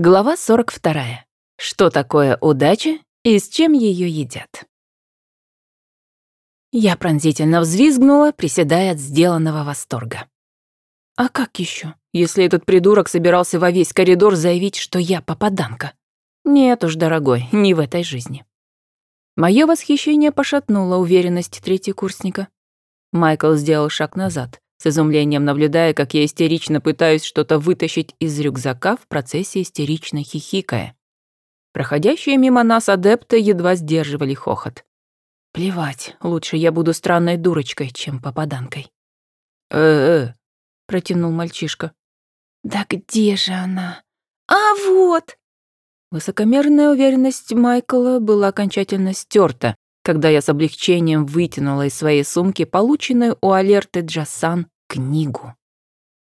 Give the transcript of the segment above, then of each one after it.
Глава 42. Что такое удача и с чем ее едят? Я пронзительно взвизгнула, приседая от сделанного восторга. А как еще, если этот придурок собирался во весь коридор заявить, что я попаданка? Нет уж, дорогой, не в этой жизни. Мое восхищение пошатнуло уверенность третьекурсника. Майкл сделал шаг назад, с изумлением наблюдая, как я истерично пытаюсь что-то вытащить из рюкзака в процессе истерично хихикая. Проходящие мимо нас адепты едва сдерживали хохот. Плевать, лучше я буду странной дурочкой, чем попаданкой. «Э-э», — протянул мальчишка. «Да где же она? А вот!» Высокомерная уверенность Майкла была окончательно стерта, когда я с облегчением вытянула из своей сумки полученную у Алерты Джасан книгу.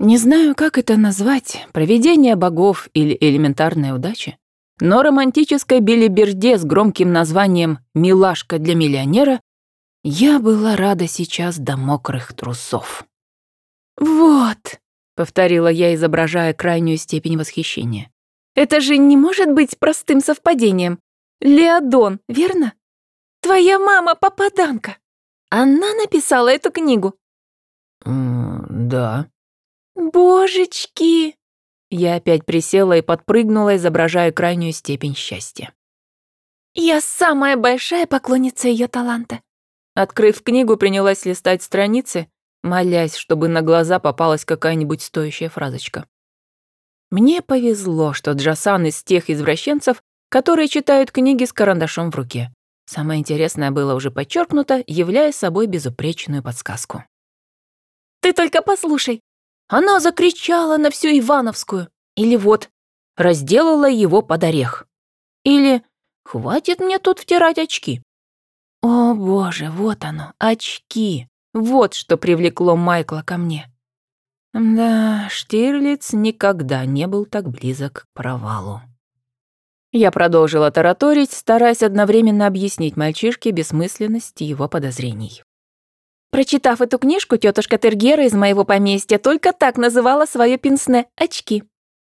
Не знаю, как это назвать, проведение богов или элементарная удача, но романтической белиберде с громким названием «Милашка для миллионера» я была рада сейчас до мокрых трусов. «Вот», — повторила я, изображая крайнюю степень восхищения. «Это же не может быть простым совпадением. Леодон, верно?» Твоя мама попаданка. Она написала эту книгу. Да. Божечки. Я опять присела и подпрыгнула, изображая крайнюю степень счастья. Я самая большая поклонница ее таланта. Открыв книгу, принялась листать страницы, молясь, чтобы на глаза попалась какая-нибудь стоящая фразочка. Мне повезло, что Джасан из тех извращенцев, которые читают книги с карандашом в руке. Самое интересное было уже подчеркнуто, являя собой безупречную подсказку. «Ты только послушай! Она закричала на всю Ивановскую! Или вот, разделала его под орех! Или хватит мне тут втирать очки!» О боже, вот оно, очки! Вот что привлекло Майкла ко мне. Да, Штирлиц никогда не был так близок к провалу. Я продолжила тараторить, стараясь одновременно объяснить мальчишке бессмысленность его подозрений. Прочитав эту книжку, тетушка Тергера из моего поместья только так называла свое пенсне «очки».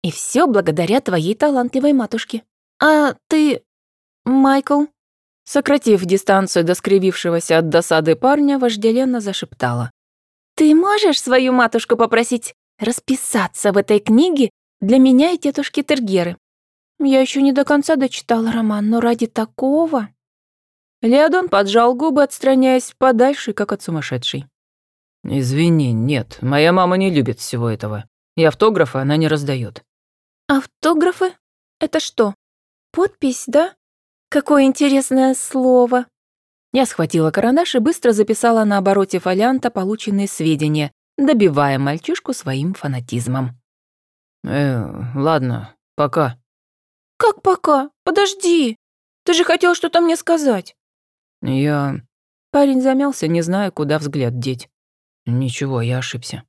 И все благодаря твоей талантливой матушке. А ты... Майкл?» Сократив дистанцию до скривившегося от досады парня, вожделенно зашептала. «Ты можешь свою матушку попросить расписаться в этой книге для меня и тетушки Тергеры? Я еще не до конца дочитала роман, но ради такого... Леодон поджал губы, отстраняясь подальше, как от сумасшедшей. «Извини, нет, моя мама не любит всего этого. И автографы она не раздает. «Автографы? Это что? Подпись, да? Какое интересное слово!» Я схватила карандаш и быстро записала на обороте фолианта полученные сведения, добивая мальчишку своим фанатизмом. «Э, ладно, пока», «Как пока? Подожди! Ты же хотел что-то мне сказать!» «Я...» Парень замялся, не зная, куда взгляд деть. «Ничего, я ошибся».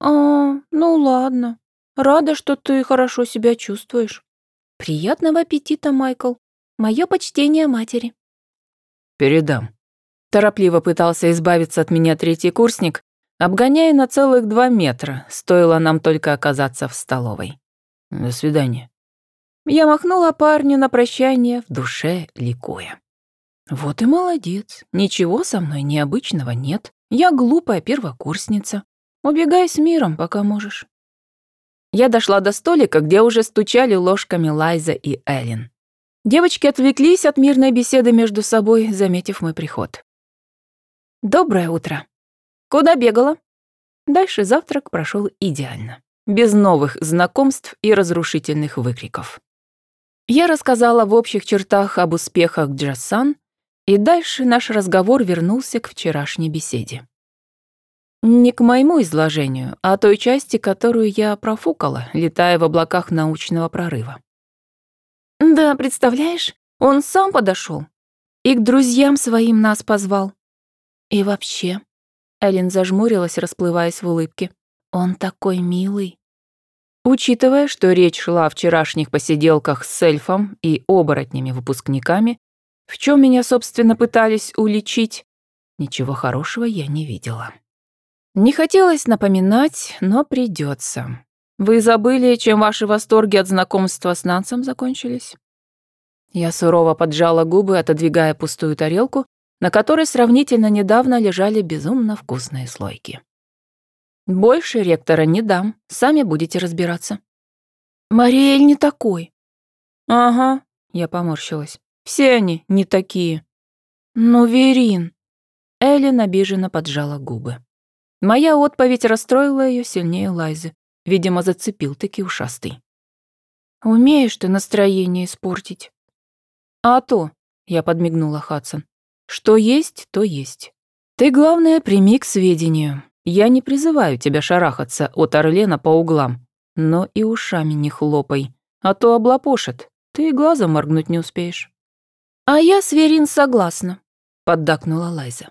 «А, ну ладно. Рада, что ты хорошо себя чувствуешь. Приятного аппетита, Майкл. Мое почтение матери». «Передам». Торопливо пытался избавиться от меня третий курсник, обгоняя на целых два метра, стоило нам только оказаться в столовой. «До свидания». Я махнула парню на прощание, в душе ликуя. Вот и молодец. Ничего со мной необычного нет. Я глупая первокурсница. Убегай с миром, пока можешь. Я дошла до столика, где уже стучали ложками Лайза и Эллен. Девочки отвлеклись от мирной беседы между собой, заметив мой приход. «Доброе утро. Куда бегала?» Дальше завтрак прошел идеально, без новых знакомств и разрушительных выкриков. Я рассказала в общих чертах об успехах Джасан, и дальше наш разговор вернулся к вчерашней беседе. Не к моему изложению, а той части, которую я профукала, летая в облаках научного прорыва. Да, представляешь, он сам подошел и к друзьям своим нас позвал. И вообще, Эллен зажмурилась, расплываясь в улыбке. Он такой милый. Учитывая, что речь шла о вчерашних посиделках с эльфом и оборотнями-выпускниками, в чем меня, собственно, пытались уличить, ничего хорошего я не видела. Не хотелось напоминать, но придется. Вы забыли, чем ваши восторги от знакомства с Нансом закончились? Я сурово поджала губы, отодвигая пустую тарелку, на которой сравнительно недавно лежали безумно вкусные слойки. Больше ректора не дам, сами будете разбираться. Мариэль не такой. Ага, я поморщилась. Все они не такие. Ну, Верин. Эллен обиженно поджала губы. Моя отповедь расстроила ее сильнее Лайзы. Видимо, зацепил таки ушастый. «Умеешь ты настроение испортить?» «А то», — я подмигнула Хадсон, — «что есть, то есть. Ты, главное, прими к сведению. Я не призываю тебя шарахаться от Орлена по углам, но и ушами не хлопай, а то облапошит, ты и глазом моргнуть не успеешь». «А я с Верин согласна», — поддакнула Лайза.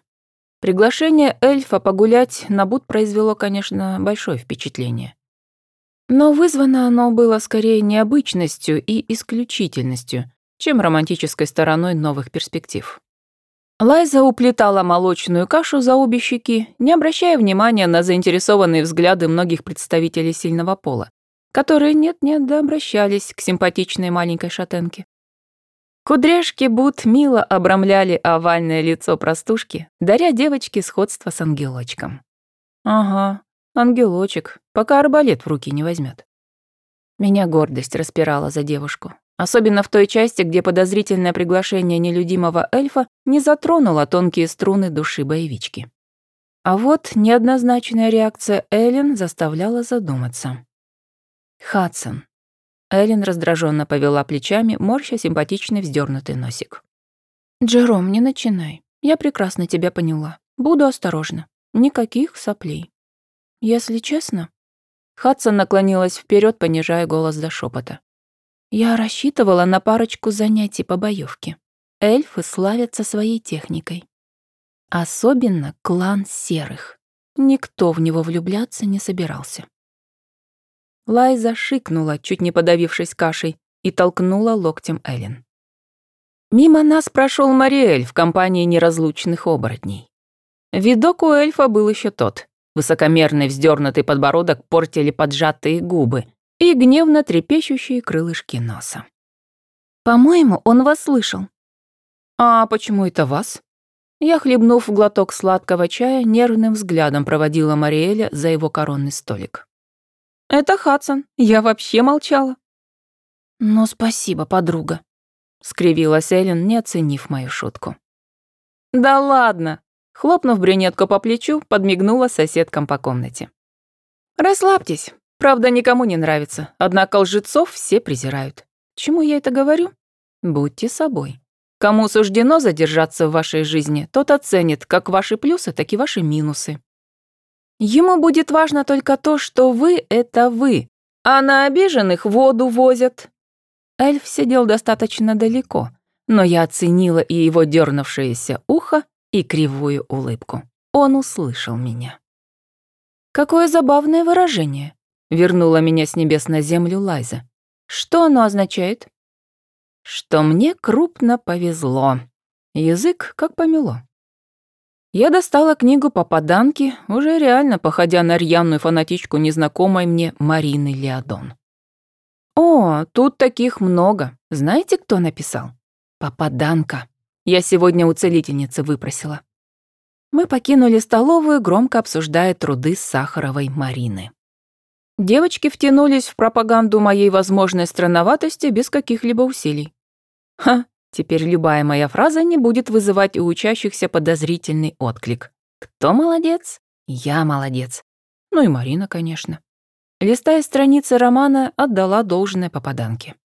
Приглашение эльфа погулять на Буд произвело, конечно, большое впечатление. Но вызвано оно было скорее необычностью и исключительностью, чем романтической стороной новых перспектив. Лайза уплетала молочную кашу за обе щеки, не обращая внимания на заинтересованные взгляды многих представителей сильного пола, которые нет-нет да обращались к симпатичной маленькой шатенке. Кудряшки Бут мило обрамляли овальное лицо простушки, даря девочке сходство с ангелочком. Ага, ангелочек, пока арбалет в руки не возьмет. Меня гордость распирала за девушку, особенно в той части, где подозрительное приглашение нелюдимого эльфа не затронуло тонкие струны души боевички. А вот неоднозначная реакция Эллен заставляла задуматься. Хадсон, Эллен раздраженно повела плечами, морща симпатичный вздернутый носик. «Джером, не начинай. Я прекрасно тебя поняла. Буду осторожна. Никаких соплей. Если честно...» Хадсон наклонилась вперед, понижая голос до шепота. «Я рассчитывала на парочку занятий по боевке. Эльфы славятся своей техникой. Особенно клан серых. Никто в него влюбляться не собирался. Лайза шикнула, чуть не подавившись кашей, и толкнула локтем Эллен. Мимо нас прошел Мариэль в компании неразлучных оборотней. Видок у эльфа был еще тот. Высокомерный вздернутый подбородок портили поджатые губы и гневно трепещущие крылышки носа. «По-моему, он вас слышал». «А почему это вас?» Я, хлебнув глоток сладкого чая, нервным взглядом проводила Мариэля за его коронный столик. «Это Хадсон. Я вообще молчала». «Ну, спасибо, подруга», — скривилась Эллен, не оценив мою шутку. «Да ладно!» — хлопнув брюнетку по плечу, подмигнула соседкам по комнате. «Расслабьтесь. Правда, никому не нравится, однако лжецов все презирают. Чему я это говорю? Будьте собой. Кому суждено задержаться в вашей жизни, тот оценит как ваши плюсы, так и ваши минусы. Ему будет важно только то, что вы — это вы, а на обиженных воду возят. Эльф сидел достаточно далеко, но я оценила и его дернувшееся ухо, и кривую улыбку. Он услышал меня. «Какое забавное выражение!» — вернула меня с небес на землю Лайза. «Что оно означает?» «Что мне крупно повезло. Язык как помело. Я достала книгу попаданки, уже реально походя на рьяную фанатичку незнакомой мне Марины Леодон. О, тут таких много. Знаете, кто написал? Попаданка. Я сегодня у целительницы выпросила. Мы покинули столовую, громко обсуждая труды Сахаровой Марины. Девочки втянулись в пропаганду моей возможной странноватости без каких-либо усилий. Ха, Теперь любая моя фраза не будет вызывать у учащихся подозрительный отклик. Кто молодец? Я молодец. Ну и Марина, конечно. Листая страницы романа, отдала должное попаданке.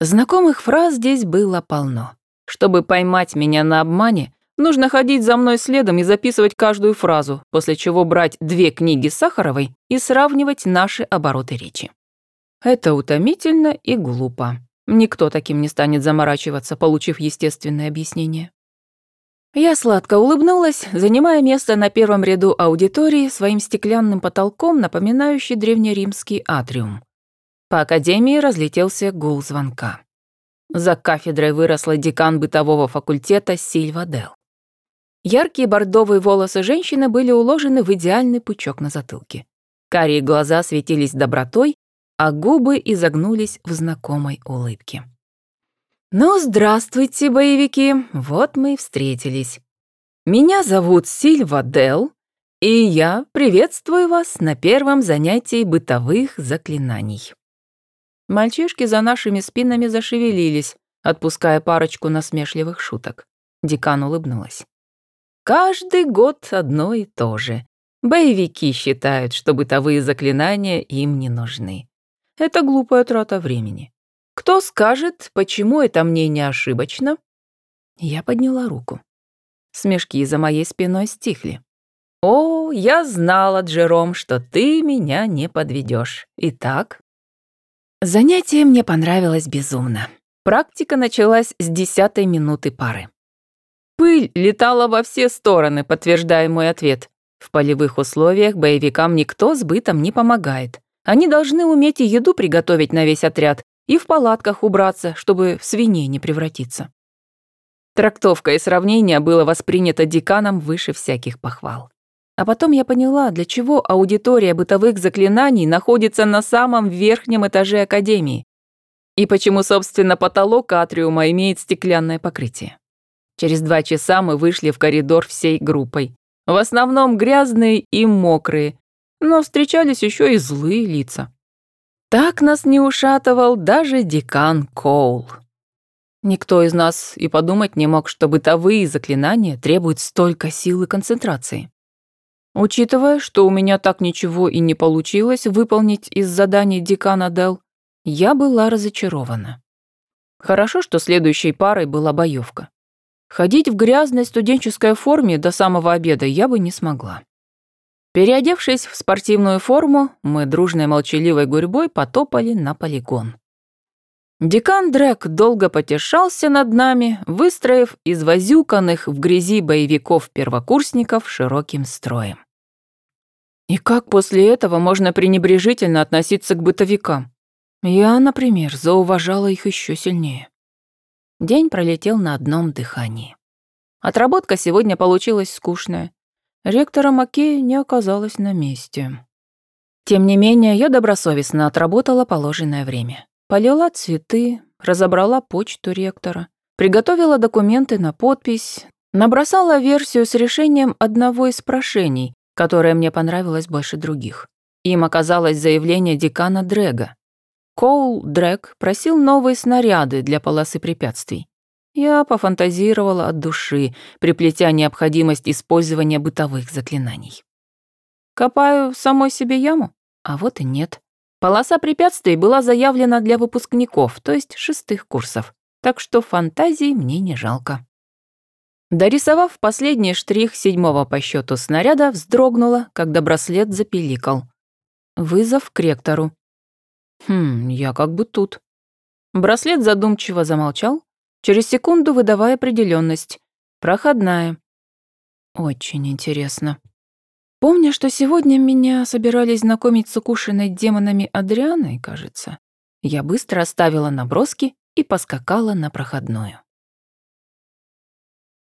Знакомых фраз здесь было полно. Чтобы поймать меня на обмане, нужно ходить за мной следом и записывать каждую фразу, после чего брать две книги Сахаровой и сравнивать наши обороты речи. Это утомительно и глупо. Никто таким не станет заморачиваться, получив естественное объяснение. Я сладко улыбнулась, занимая место на первом ряду аудитории своим стеклянным потолком, напоминающий древнеримский атриум. По академии разлетелся гул звонка. За кафедрой выросла декан бытового факультета Сильва Дел. Яркие бордовые волосы женщины были уложены в идеальный пучок на затылке. Карие глаза светились добротой, а губы изогнулись в знакомой улыбке. «Ну, здравствуйте, боевики! Вот мы и встретились. Меня зовут Сильва Дел, и я приветствую вас на первом занятии бытовых заклинаний». Мальчишки за нашими спинами зашевелились, отпуская парочку насмешливых шуток. Декан улыбнулась. «Каждый год одно и то же. Боевики считают, что бытовые заклинания им не нужны. Это глупая трата времени. Кто скажет, почему это мнение ошибочно?» Я подняла руку. Смешки за моей спиной стихли. «О, я знала, Джером, что ты меня не подведешь. Итак...» Занятие мне понравилось безумно. Практика началась с десятой минуты пары. Пыль летала во все стороны, подтверждая мой ответ. В полевых условиях боевикам никто с бытом не помогает. Они должны уметь и еду приготовить на весь отряд, и в палатках убраться, чтобы в свиней не превратиться. Трактовка и сравнение было воспринято деканом выше всяких похвал. А потом я поняла, для чего аудитория бытовых заклинаний находится на самом верхнем этаже Академии. И почему, собственно, потолок атриума имеет стеклянное покрытие. Через два часа мы вышли в коридор всей группой. В основном грязные и мокрые, но встречались еще и злые лица. Так нас не ушатывал даже декан Коул. Никто из нас и подумать не мог, что бытовые заклинания требуют столько сил и концентрации. Учитывая, что у меня так ничего и не получилось выполнить из заданий декана Дел, я была разочарована. Хорошо, что следующей парой была боевка. Ходить в грязной студенческой форме до самого обеда я бы не смогла. Переодевшись в спортивную форму, мы дружной молчаливой гурьбой потопали на полигон. Декан Дрек долго потешался над нами, выстроив из возюканных в грязи боевиков-первокурсников широким строем. И как после этого можно пренебрежительно относиться к бытовикам? Я, например, зауважала их еще сильнее. День пролетел на одном дыхании. Отработка сегодня получилась скучная. Ректора Макея не оказалось на месте. Тем не менее, я добросовестно отработала положенное время. Полила цветы, разобрала почту ректора, приготовила документы на подпись, набросала версию с решением одного из прошений, которое мне понравилось больше других. Им оказалось заявление декана Дрэга. Коул Дрэг просил новые снаряды для полосы препятствий. Я пофантазировала от души, приплетя необходимость использования бытовых заклинаний. Копаю самой себе яму? А вот и нет. Полоса препятствий была заявлена для выпускников, то есть шестых курсов, так что фантазии мне не жалко. Дорисовав последний штрих седьмого по счету снаряда, вздрогнула, когда браслет запиликал. Вызов к ректору. Хм, я как бы тут. Браслет задумчиво замолчал, через секунду выдавая определенность. Проходная. Очень интересно. Помня, что сегодня меня собирались знакомить с укушенной демонами Адрианой, кажется, я быстро оставила наброски и поскакала на проходную.